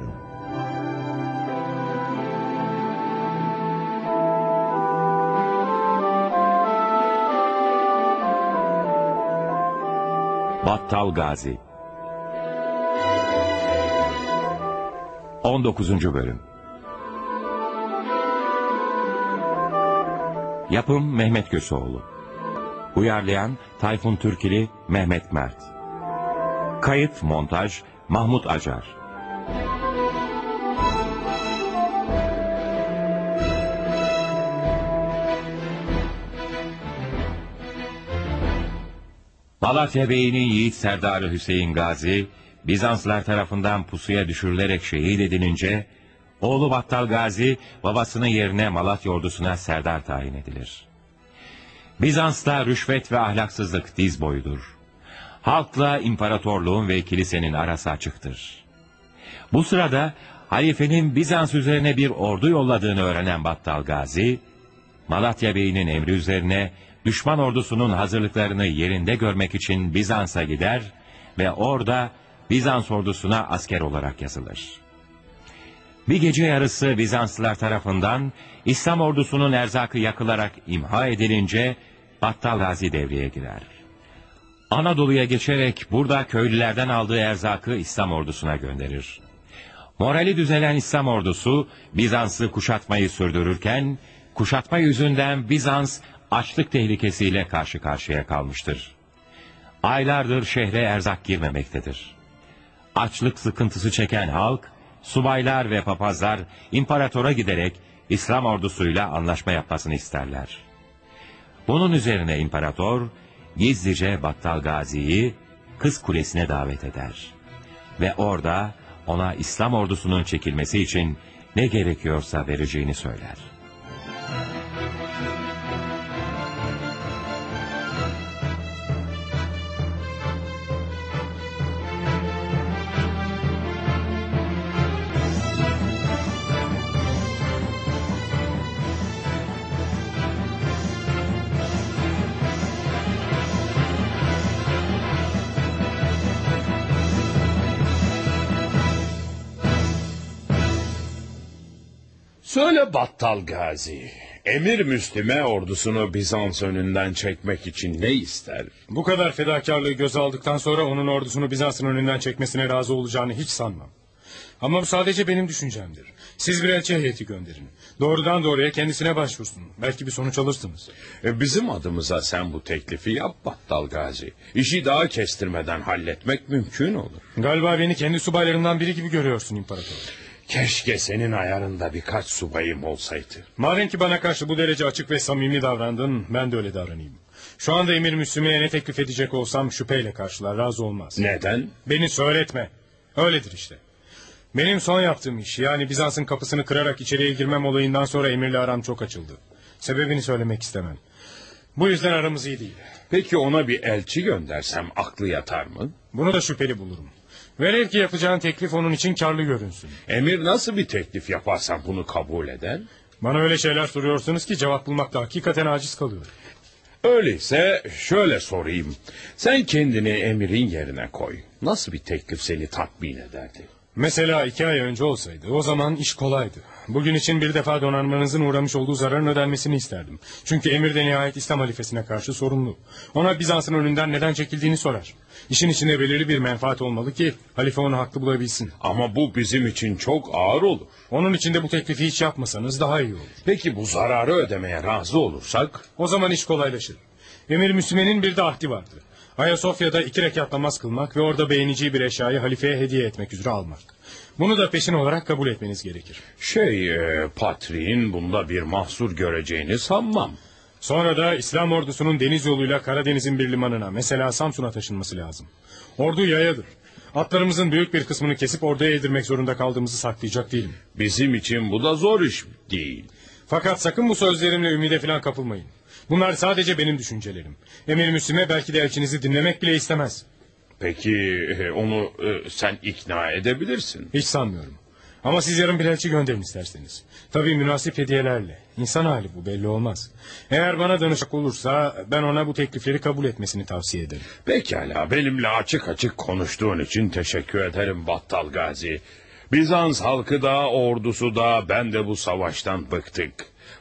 Yarın. Battal Gazi 19. Bölüm Yapım Mehmet Köseoğlu Uyarlayan Tayfun Türkili Mehmet Mert Kayıt Montaj Mahmut Acar Malatya Bey'inin yiğit serdarı Hüseyin Gazi, Bizanslar tarafından pusuya düşürülerek şehit edilince, oğlu Battal Gazi, babasının yerine Malatya ordusuna serdar tayin edilir. Bizans'ta rüşvet ve ahlaksızlık diz boyudur. Halkla imparatorluğun ve kilisenin arası açıktır. Bu sırada halifenin Bizans üzerine bir ordu yolladığını öğrenen Battal Gazi, Malatya Bey'inin emri üzerine düşman ordusunun hazırlıklarını yerinde görmek için Bizans'a gider ve orada Bizans ordusuna asker olarak yazılır. Bir gece yarısı Bizanslılar tarafından İslam ordusunun erzakı yakılarak imha edilince Battal Gazi devreye girer. Anadolu'ya geçerek burada köylülerden aldığı erzakı İslam ordusuna gönderir. Morali düzelen İslam ordusu Bizans'ı kuşatmayı sürdürürken, kuşatma yüzünden Bizans açlık tehlikesiyle karşı karşıya kalmıştır. Aylardır şehre erzak girmemektedir. Açlık sıkıntısı çeken halk, subaylar ve papazlar imparatora giderek İslam ordusuyla anlaşma yapmasını isterler. Bunun üzerine imparator gizlice Battal Gazi'yi Kız Kulesi'ne davet eder. Ve orada ona İslam ordusunun çekilmesi için ne gerekiyorsa vereceğini söyler. Söyle Battal Gazi. Emir Müslüme ordusunu Bizans önünden çekmek için ne ister? Bu kadar fedakarlığı göze aldıktan sonra onun ordusunu Bizans'ın önünden çekmesine razı olacağını hiç sanmam. Ama bu sadece benim düşüncemdir. Siz bir elçi heyeti gönderin. Doğrudan doğruya kendisine başvursun. Belki bir sonuç alırsınız. E, bizim adımıza sen bu teklifi yap Battal Gazi. İşi daha kestirmeden halletmek mümkün olur. Galiba beni kendi subaylarımdan biri gibi görüyorsun imparator. Keşke senin ayarında birkaç subayım olsaydı. Madem ki bana karşı bu derece açık ve samimi davrandın, ben de öyle davranayım. Şu anda Emir Müslüme'ye ne teklif edecek olsam şüpheyle karşılar, razı olmaz. Neden? Beni söyletme. Öyledir işte. Benim son yaptığım iş, yani Bizans'ın kapısını kırarak içeriye girmem olayından sonra Emir'le aram çok açıldı. Sebebini söylemek istemem. Bu yüzden aramız iyi değil. Peki ona bir elçi göndersem aklı yatar mı? Bunu da şüpheli bulurum. Velev ki yapacağın teklif onun için karlı görünsün. Emir nasıl bir teklif yaparsam bunu kabul eder? Bana öyle şeyler soruyorsunuz ki cevap bulmakta hakikaten aciz kalıyor. Öyleyse şöyle sorayım. Sen kendini Emir'in yerine koy. Nasıl bir teklif seni tatmin ederdi? Mesela iki ay önce olsaydı o zaman iş kolaydı. Bugün için bir defa donanmanızın uğramış olduğu zararın ödenmesini isterdim. Çünkü emir de nihayet İslam halifesine karşı sorumlu. Ona Bizans'ın önünden neden çekildiğini sorar. İşin içinde belirli bir menfaat olmalı ki halife onu haklı bulabilsin. Ama bu bizim için çok ağır olur. Onun için de bu teklifi hiç yapmasanız daha iyi olur. Peki bu zararı ödemeye razı olursak? O zaman iş kolaylaşır. Emir Müslüme'nin bir de ahdi vardı. Ayasofya'da iki rekat namaz kılmak ve orada beğeneceği bir eşyayı halifeye hediye etmek üzere almak. Bunu da peşin olarak kabul etmeniz gerekir. Şey, e, Patriğin bunda bir mahsur göreceğini sanmam. Sonra da İslam ordusunun deniz yoluyla Karadeniz'in bir limanına, mesela Samsun'a taşınması lazım. Ordu yayadır. Atlarımızın büyük bir kısmını kesip orduya yedirmek zorunda kaldığımızı saklayacak değilim. Bizim için bu da zor iş değil. Fakat sakın bu sözlerimle ümide falan kapılmayın. Bunlar sadece benim düşüncelerim. Emir Müslüme belki de elçinizi dinlemek bile istemez. Peki e, onu e, sen ikna edebilirsin. Hiç sanmıyorum. Ama siz yarın bir elçi gönderin isterseniz. Tabii münasip hediyelerle. İnsan hali bu belli olmaz. Eğer bana danışacak olursa ben ona bu teklifleri kabul etmesini tavsiye ederim. Pekala benimle açık açık konuştuğun için teşekkür ederim Battal Gazi. Bizans halkı da ordusu da ben de bu savaştan bıktık.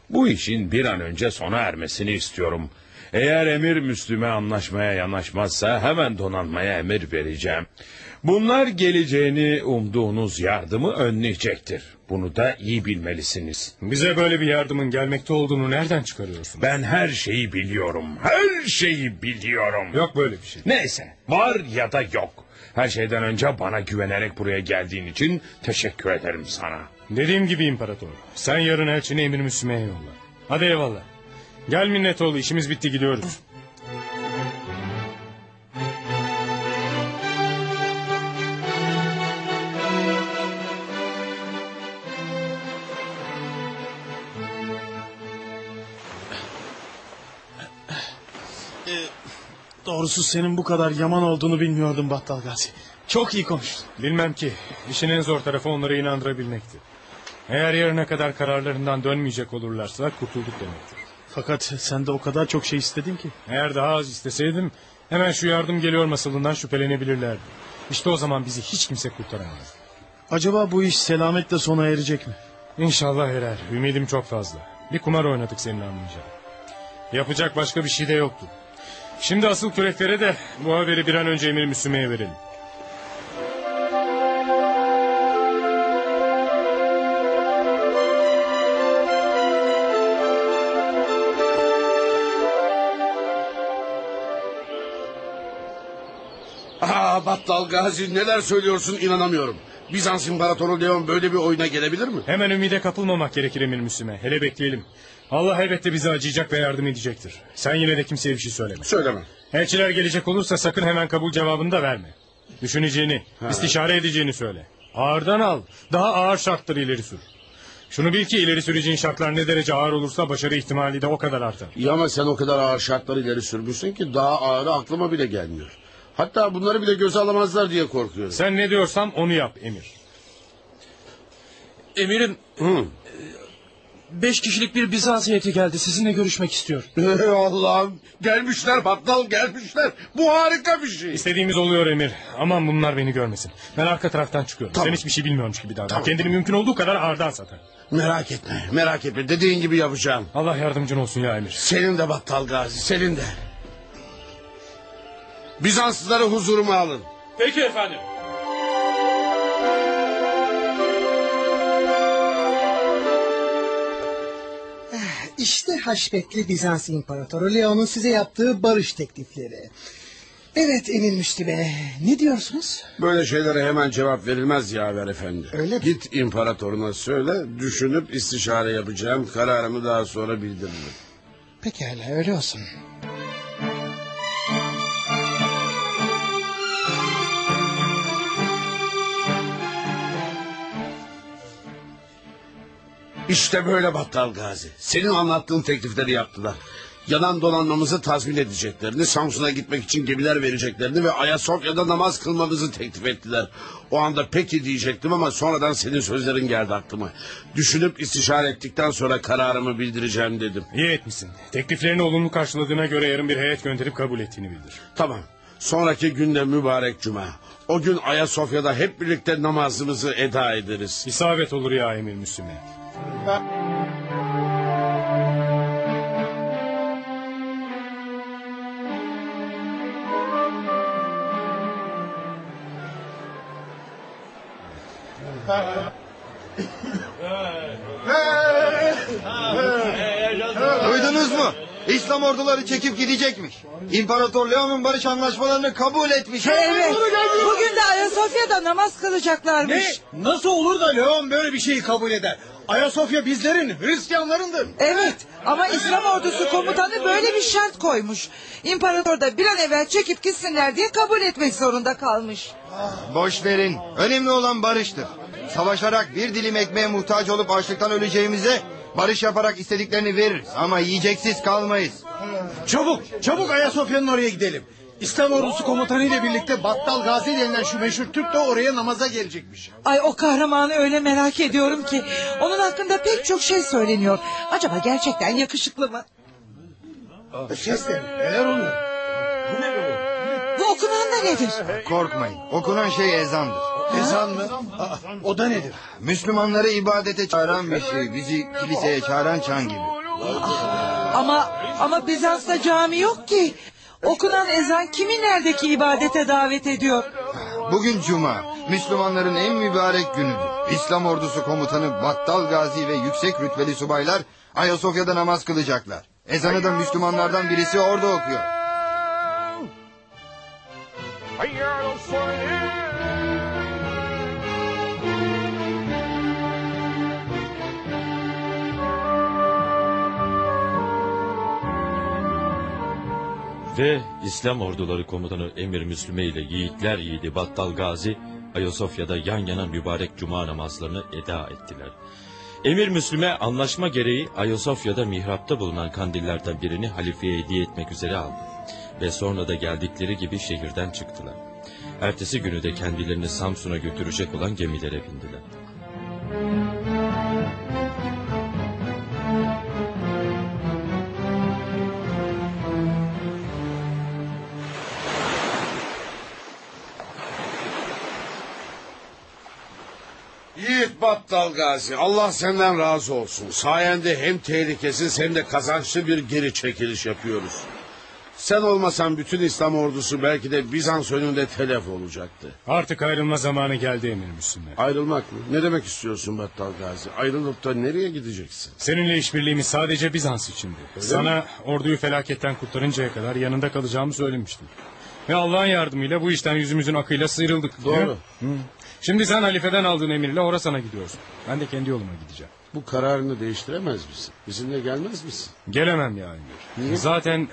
Bu işin bir an önce sona ermesini istiyorum. Eğer emir Müslüme anlaşmaya yanaşmazsa hemen donanmaya emir vereceğim. Bunlar geleceğini umduğunuz yardımı önleyecektir. Bunu da iyi bilmelisiniz. Bize böyle bir yardımın gelmekte olduğunu nereden çıkarıyorsun? Ben her şeyi biliyorum. Her şeyi biliyorum. Yok böyle bir şey. Neyse var ya da yok. Her şeyden önce bana güvenerek buraya geldiğin için teşekkür ederim sana. Dediğim gibi imparator. Sen yarın elçini emir Müslüme'ye yolla. Hadi eyvallah. Gel Minnetoğlu işimiz bitti gidiyoruz. Doğrusu senin bu kadar yaman olduğunu bilmiyordum Battal Gazi. Çok iyi konuştun. Bilmem ki işin en zor tarafı onları inandırabilmekti. Eğer yarına kadar kararlarından dönmeyecek olurlarsa kurtulduk demektir. Fakat sen de o kadar çok şey istedin ki. Eğer daha az isteseydim hemen şu yardım geliyor masalından şüphelenebilirlerdi. İşte o zaman bizi hiç kimse kurtaramaz. Acaba bu iş selametle sona erecek mi? İnşallah erer. Ümidim çok fazla. Bir kumar oynadık senin anlayacağın. Yapacak başka bir şey de yoktu. Şimdi asıl küreklere de bu haberi bir an önce Emir Müslüme'ye verelim. Aa Battal Gazi neler söylüyorsun inanamıyorum. Bizans İmparatoru Leon böyle bir oyuna gelebilir mi? Hemen ümide kapılmamak gerekir Emir Müslüme. Hele bekleyelim. Allah elbette bize acıyacak ve yardım edecektir. Sen yine de kimseye bir şey söyleme. Söyleme. Elçiler gelecek olursa sakın hemen kabul cevabını da verme. Düşüneceğini, istişare edeceğini söyle. Ağırdan al. Daha ağır şartları ileri sür. Şunu bil ki ileri süreceğin şartlar ne derece ağır olursa başarı ihtimali de o kadar artar. Ya ama sen o kadar ağır şartları ileri sürmüşsün ki daha ağırı aklıma bile gelmiyor. Hatta bunları bile göze alamazlar diye korkuyorum. Sen ne diyorsam onu yap Emir. Emirim Hı. beş kişilik bir Bizans heyeti geldi. Sizinle görüşmek istiyor. Ey Allah'ım gelmişler Battal gelmişler. Bu harika bir şey. İstediğimiz oluyor Emir. Aman bunlar beni görmesin. Ben arka taraftan çıkıyorum. Tamam. Sen hiçbir şey bilmiyormuş gibi davran. Tamam. Kendini mümkün olduğu kadar ağırdan satan. Merak etme merak etme dediğin gibi yapacağım. Allah yardımcın olsun ya Emir. Senin de Battal Gazi senin de. Bizanslıları huzuruma alın. Peki efendim. İşte haşmetli Bizans İmparatoru Leon'un size yaptığı barış teklifleri. Evet Emir Müslüme ne diyorsunuz? Böyle şeylere hemen cevap verilmez yaver efendi. Öyle mi? Git imparatoruna söyle düşünüp istişare yapacağım kararımı daha sonra bildiririm. Pekala öyle olsun. İşte böyle Battal Gazi. Senin anlattığın teklifleri yaptılar. Yanan donanmamızı tazmin edeceklerini, Samsun'a gitmek için gemiler vereceklerini ve Ayasofya'da namaz kılmamızı teklif ettiler. O anda peki diyecektim ama sonradan senin sözlerin geldi aklıma. Düşünüp istişare ettikten sonra kararımı bildireceğim dedim. İyi etmişsin. Tekliflerini olumlu karşıladığına göre yarın bir heyet gönderip kabul ettiğini bildir. Tamam. Sonraki günde mübarek cuma. O gün Ayasofya'da hep birlikte namazımızı eda ederiz. İsabet olur ya Emir Müslüme. Duydunuz mu? İslam orduları çekip gidecekmiş. İmparator Leon'un barış anlaşmalarını kabul etmiş. Evet. Bugün de Ayasofya'da namaz kılacaklarmış. Nasıl olur da Leon böyle bir şeyi kabul eder? Ayasofya bizlerin, Hristiyanlarındır. Evet ama İslam ordusu komutanı böyle bir şart koymuş. İmparator da bir an evvel çekip gitsinler diye kabul etmek zorunda kalmış. Boş verin. Önemli olan barıştır. Savaşarak bir dilim ekmeğe muhtaç olup açlıktan öleceğimize barış yaparak istediklerini veririz. Ama yiyeceksiz kalmayız. Çabuk, çabuk Ayasofya'nın oraya gidelim. İslam ordusu komutanı ile birlikte Battal Gazi denilen şu meşhur Türk de oraya namaza gelecekmiş. Ay o kahramanı öyle merak ediyorum ki. Onun hakkında pek çok şey söyleniyor. Acaba gerçekten yakışıklı mı? Ses de neler oluyor? Of okunan da nedir? Korkmayın. Okunan şey ezandır. Ezan mı? Aa, o da nedir? Müslümanları ibadete çağıran bir şey. Bizi kiliseye çağıran çan gibi. Ama ama Bizans'ta cami yok ki. Okunan ezan kimi neredeki ibadete davet ediyor? Bugün cuma. Müslümanların en mübarek günüdür. İslam ordusu komutanı Battal Gazi ve yüksek rütbeli subaylar Ayasofya'da namaz kılacaklar. Ezanı da Müslümanlardan birisi orada okuyor. Ve İslam orduları komutanı Emir Müslüme ile yiğitler yiğidi Battal Gazi Ayasofya'da yan yana mübarek cuma namazlarını eda ettiler. Emir Müslüme anlaşma gereği Ayasofya'da mihrapta bulunan kandillerden birini halifeye hediye etmek üzere aldı. Ve sonra da geldikleri gibi şehirden çıktılar. Ertesi günü de kendilerini Samsun'a götürecek olan gemilere bindiler. Yiğit Battal Gazi Allah senden razı olsun. Sayende hem tehlikesiz hem de kazançlı bir geri çekiliş yapıyoruz. Sen olmasan bütün İslam ordusu belki de Bizans önünde telef olacaktı. Artık ayrılma zamanı geldi Emir Müslüme. Ayrılmak mı? Ne demek istiyorsun Battal Gazi? Ayrılıp da nereye gideceksin? Seninle işbirliğimiz sadece Bizans içindi. Sana orduyu felaketten kurtarıncaya kadar yanında kalacağımı söylemiştim. Ve Allah'ın yardımıyla bu işten yüzümüzün akıyla sıyrıldık. Doğru. Hı. Şimdi sen halifeden aldığın emirle Horasan'a gidiyorsun. Ben de kendi yoluma gideceğim. Bu kararını değiştiremez misin? Bizimle gelmez misin? Gelemem ya Emir. Zaten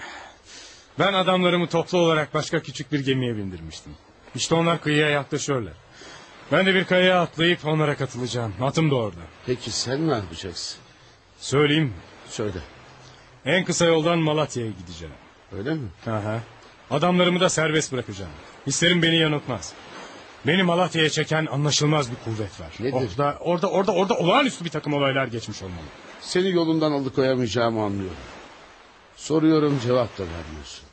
ben adamlarımı toplu olarak başka küçük bir gemiye bindirmiştim. İşte onlar kıyıya yaklaşıyorlar. Ben de bir kayaya atlayıp onlara katılacağım. Atım da orada. Peki sen ne yapacaksın? Söyleyeyim Söyle. en kısa yoldan Malatya'ya gideceğim. Öyle mi? Aha. Adamlarımı da serbest bırakacağım. Hislerim beni yanıltmaz. Beni Malatya'ya çeken anlaşılmaz bir kuvvet var. Nedir? Orada, orada, orada, orada olağanüstü bir takım olaylar geçmiş olmalı. Seni yolundan alıkoyamayacağımı anlıyorum. Soruyorum cevap da vermiyorsun.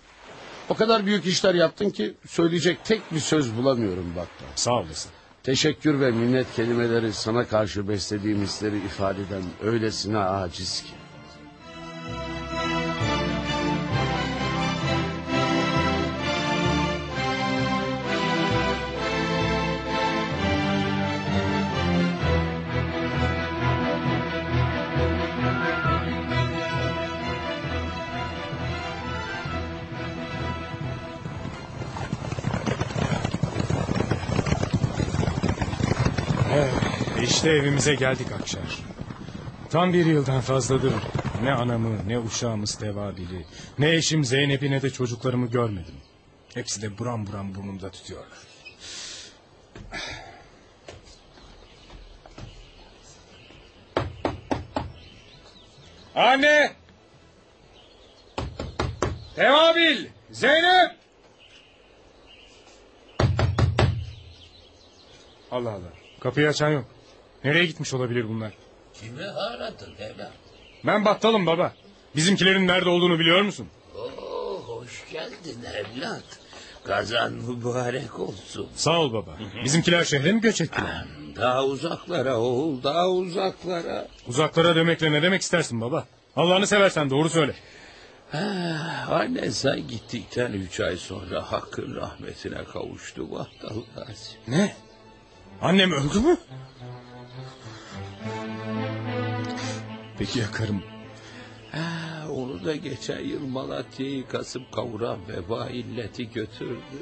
O kadar büyük işler yaptın ki söyleyecek tek bir söz bulamıyorum Battal. Sağ olasın. Teşekkür ve minnet kelimeleri sana karşı beslediğim hisleri ifade eden öylesine aciz ki. Evimize geldik Akşar. Tam bir yıldan fazladır ne anamı ne uşağımız Tevabili ne eşim Zeynep'i ne de çocuklarımı görmedim. Hepsi de buram buram burnumda tutuyorlar. Anne! Tevabil! Zeynep! Allah Allah. Kapıyı açan yok. Nereye gitmiş olabilir bunlar? Kimi aradın evlat? Ben battalım baba. Bizimkilerin nerede olduğunu biliyor musun? Oo, hoş geldin evlat. Kazan mübarek olsun. Sağ ol baba. Bizimkiler şehre mi göç ettiler? Daha uzaklara oğul daha uzaklara. Uzaklara demekle ne demek istersin baba? Allah'ını seversen doğru söyle. Ah, Anne sen gittikten üç ay sonra hakkın rahmetine kavuştu Gazi. Ne? Annem öldü mü? Peki ya karım? Ah, Onu da geçen yıl Malatya'yı kasıp kavuran veba illeti götürdü.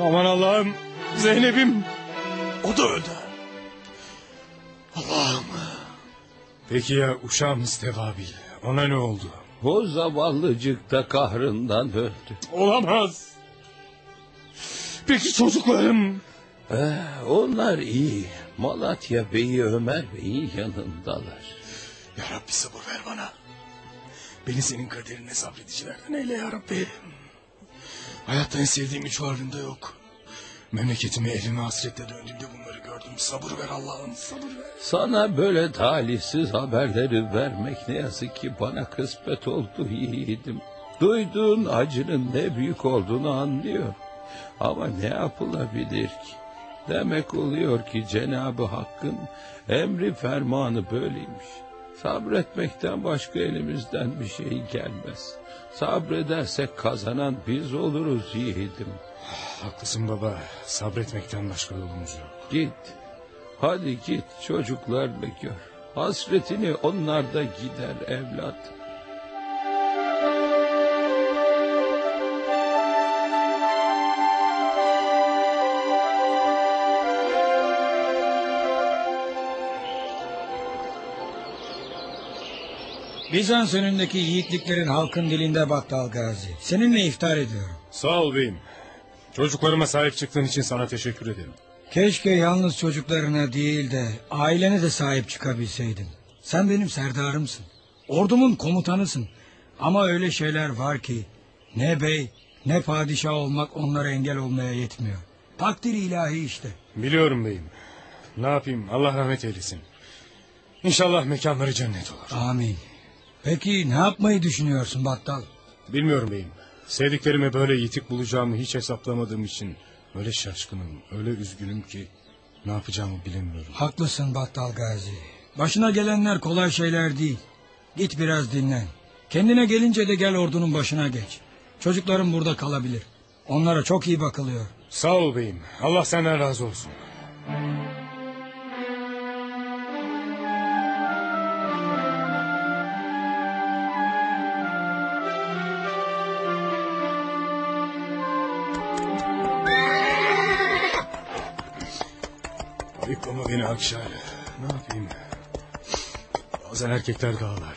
Aman Allah'ım. Zeynep'im. O da öldü. Allah'ım. Peki ya uşağımız Tevabil? Ona ne oldu? O zavallıcık da kahrından öldü. Olamaz. Peki çocuklarım? Ah, Onlar iyi. Malatya Bey'i Ömer Bey'in yanındalar. Ya Rabbi sabır ver bana. Beni senin kaderine sabredicilerden eyle ya Rabbi. Hayatta en sevdiğim üç varlığında yok. Memleketime evime hasretle döndüğümde bunları gördüm. Sabır ver Allah'ım sabır ver. Sana böyle talihsiz haberleri vermek ne yazık ki bana kısmet oldu yiğidim. Duyduğun acının ne büyük olduğunu anlıyor. Ama ne yapılabilir ki? Demek oluyor ki Cenabı Hakk'ın emri fermanı böyleymiş. Sabretmekten başka elimizden bir şey gelmez. Sabredersek kazanan biz oluruz yiğidim. Haklısın baba. Sabretmekten başka yolumuz yok. Git. Hadi git çocuklarla gör. Hasretini onlar da gider evlat. Bizans önündeki yiğitliklerin halkın dilinde Battal Gazi. Seninle iftar ediyorum. Sağ ol beyim. Çocuklarıma sahip çıktığın için sana teşekkür ederim. Keşke yalnız çocuklarına değil de ailene de sahip çıkabilseydim. Sen benim serdarımsın. Ordumun komutanısın. Ama öyle şeyler var ki ne bey ne padişah olmak onlara engel olmaya yetmiyor. Takdir ilahi işte. Biliyorum beyim. Ne yapayım Allah rahmet eylesin. İnşallah mekanları cennet olur. Amin. Peki ne yapmayı düşünüyorsun Battal? Bilmiyorum beyim. Sevdiklerimi böyle yitik bulacağımı hiç hesaplamadığım için öyle şaşkınım, öyle üzgünüm ki ne yapacağımı bilemiyorum. Haklısın Battal Gazi. Başına gelenler kolay şeyler değil. Git biraz dinlen. Kendine gelince de gel ordunun başına geç. Çocuklarım burada kalabilir. Onlara çok iyi bakılıyor. Sağ ol beyim. Allah senden razı olsun. Beni Akşar. Ne yapayım? Bazen erkekler dağlar.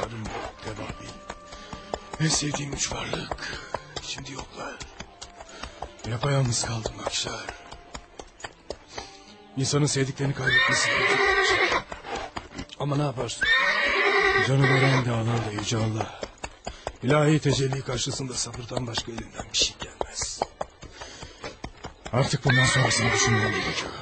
Karım devabil. En sevdiğim üç varlık. Şimdi yoklar. Yapayalnız kaldım Akşar. İnsanın sevdiklerini kaybetmesi. Ama ne yaparsın? Canı veren de alan da yüce Allah. İlahi tecelli karşısında sabırdan başka elinden bir şey gelmez. Artık bundan sonrasını düşünmem gerekiyor.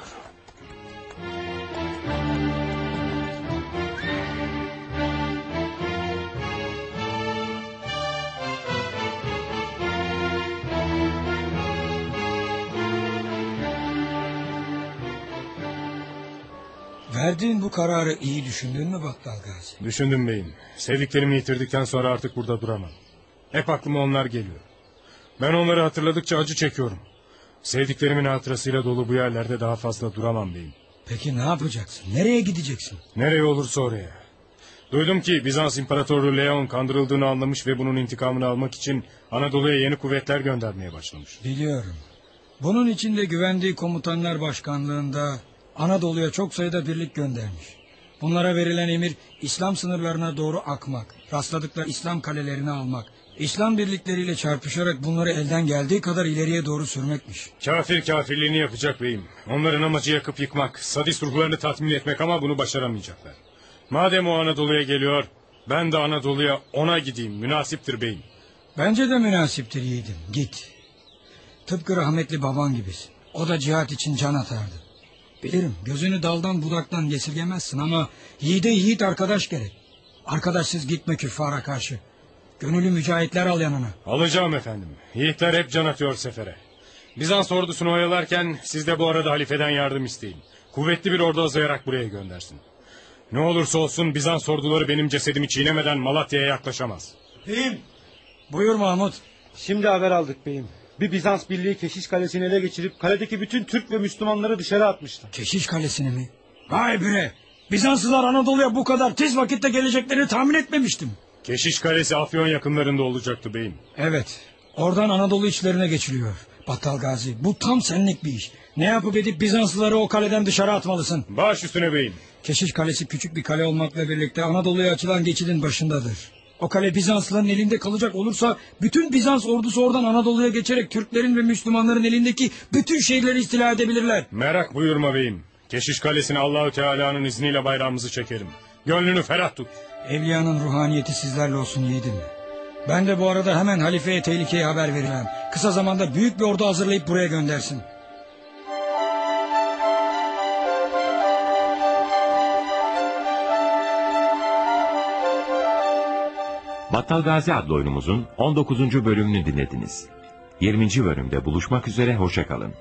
Verdiğin bu kararı iyi düşündün mü Battal Gazi? Düşündüm beyim. Sevdiklerimi yitirdikten sonra artık burada duramam. Hep aklıma onlar geliyor. Ben onları hatırladıkça acı çekiyorum. Sevdiklerimin hatırasıyla dolu bu yerlerde daha fazla duramam beyim. Peki ne yapacaksın? Nereye gideceksin? Nereye olursa oraya. Duydum ki Bizans İmparatoru Leon kandırıldığını anlamış ve bunun intikamını almak için Anadolu'ya yeni kuvvetler göndermeye başlamış. Biliyorum. Bunun için de güvendiği komutanlar başkanlığında Anadolu'ya çok sayıda birlik göndermiş. Bunlara verilen emir İslam sınırlarına doğru akmak, rastladıkları İslam kalelerini almak, İslam birlikleriyle çarpışarak bunları elden geldiği kadar ileriye doğru sürmekmiş. Kafir kafirliğini yapacak beyim. Onların amacı yakıp yıkmak, sadist ruhlarını tatmin etmek ama bunu başaramayacaklar. Madem o Anadolu'ya geliyor, ben de Anadolu'ya ona gideyim. Münasiptir beyim. Bence de münasiptir yiğidim. Git. Tıpkı rahmetli baban gibisin. O da cihat için can atardı. Bilirim gözünü daldan budaktan esirgemezsin ama yiğide yiğit arkadaş gerek. Arkadaşsız gitme küffara karşı. Gönüllü mücahitler al yanına. Alacağım efendim. Yiğitler hep can atıyor sefere. Bizans ordusunu oyalarken siz de bu arada halifeden yardım isteyin. Kuvvetli bir ordu hazırlayarak buraya göndersin. Ne olursa olsun Bizans orduları benim cesedimi çiğnemeden Malatya'ya yaklaşamaz. Beyim. Buyur Mahmut. Şimdi haber aldık beyim. Bir Bizans birliği Keşiş Kalesi'ni ele geçirip kaledeki bütün Türk ve Müslümanları dışarı atmışlar. Keşiş Kalesi'ni mi? Vay bre! Bizanslılar Anadolu'ya bu kadar tez vakitte geleceklerini tahmin etmemiştim. Keşiş Kalesi Afyon yakınlarında olacaktı beyim. Evet. Oradan Anadolu içlerine geçiliyor. Battal Gazi bu tam senlik bir iş. Ne yapıp edip Bizanslıları o kaleden dışarı atmalısın. Baş üstüne beyim. Keşiş Kalesi küçük bir kale olmakla birlikte Anadolu'ya açılan geçidin başındadır. O kale Bizanslıların elinde kalacak olursa bütün Bizans ordusu oradan Anadolu'ya geçerek Türklerin ve Müslümanların elindeki bütün şehirleri istila edebilirler. Merak buyurma beyim. Keşiş Kalesi'ne Allahü Teala'nın izniyle bayrağımızı çekerim. Gönlünü ferah tut. Evliyanın ruhaniyeti sizlerle olsun yiğidim. Ben de bu arada hemen halifeye tehlikeye haber vereceğim. Kısa zamanda büyük bir ordu hazırlayıp buraya göndersin. Battal Gazi adlı oyunumuzun 19. bölümünü dinlediniz. 20. bölümde buluşmak üzere hoşçakalın.